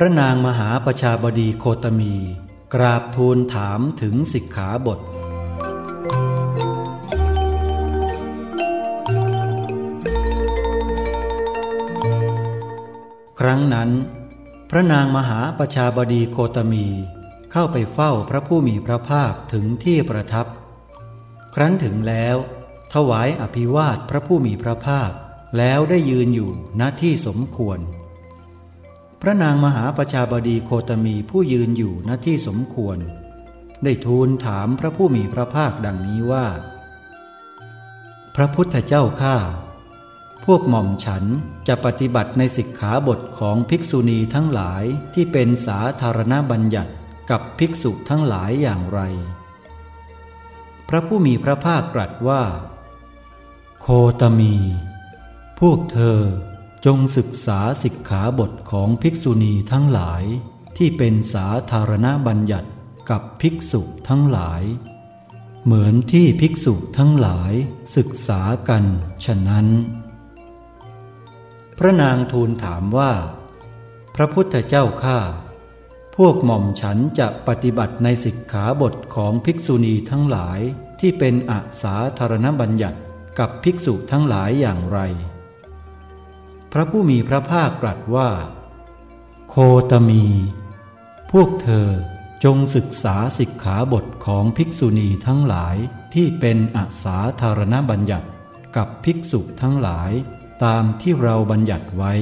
พระนางมหาประชาบดีโคตมี กราบทูลถามถึงสิกขาบท ครั้งนั้น พระนางมหาประชาบดีโคตมี เข้าไปเฝ้าพระผู้มีพระภาคถึงที่ประทับ ครั้นถึงแล้ว ถวายอภิวาทพระผู้มีพระภาคแล้วได้ยืนอยู่ณที่สมควร ระนางมหาประชาบดีโคตมีผู้ยืนอยู่ณที่สมควร ได้ทูลถามพระผู้มีพระภาคดังนี้ว่า พระพุทธเจ้าข้าพวกหม่อมฉันจะปฏิบัติในสิกขาบทของภิกษุณีทั้งหลายที่เป็นสาธารณบัญญัติกับภิกษุทั้งหลายอย่างไร พระผู้มีพระภาคตรัสว่า โคตมี พวกเธอ จงศึกษาสิกขาบทของภิกษุณีทั้งหลาย ที่เป็นสาธารณบัญญัติกับภิกษุทั้งหลาย เหมือนที่ภิกษุทั้งหลายศึกษากันฉะนั้น พระนางทูลถามว่า พระพุทธเจ้าข้าพวกหม่อมฉันจะปฏิบัติในสิกขาบทของภิกษุณีทั้งหลายที่เป็นอาสาธารณบัญญัติกับภิกษุทั้งหลายอย่างไร พระผู้มีพระภาคตรัสว่า โคตมี พวกเธอจงศึกษาสิกขาบทของภิกษุณีทั้งหลายที่เป็นอาสาธารณบัญญัติกับภิกษุทั้งหลายตามที่เราบัญญัติไว้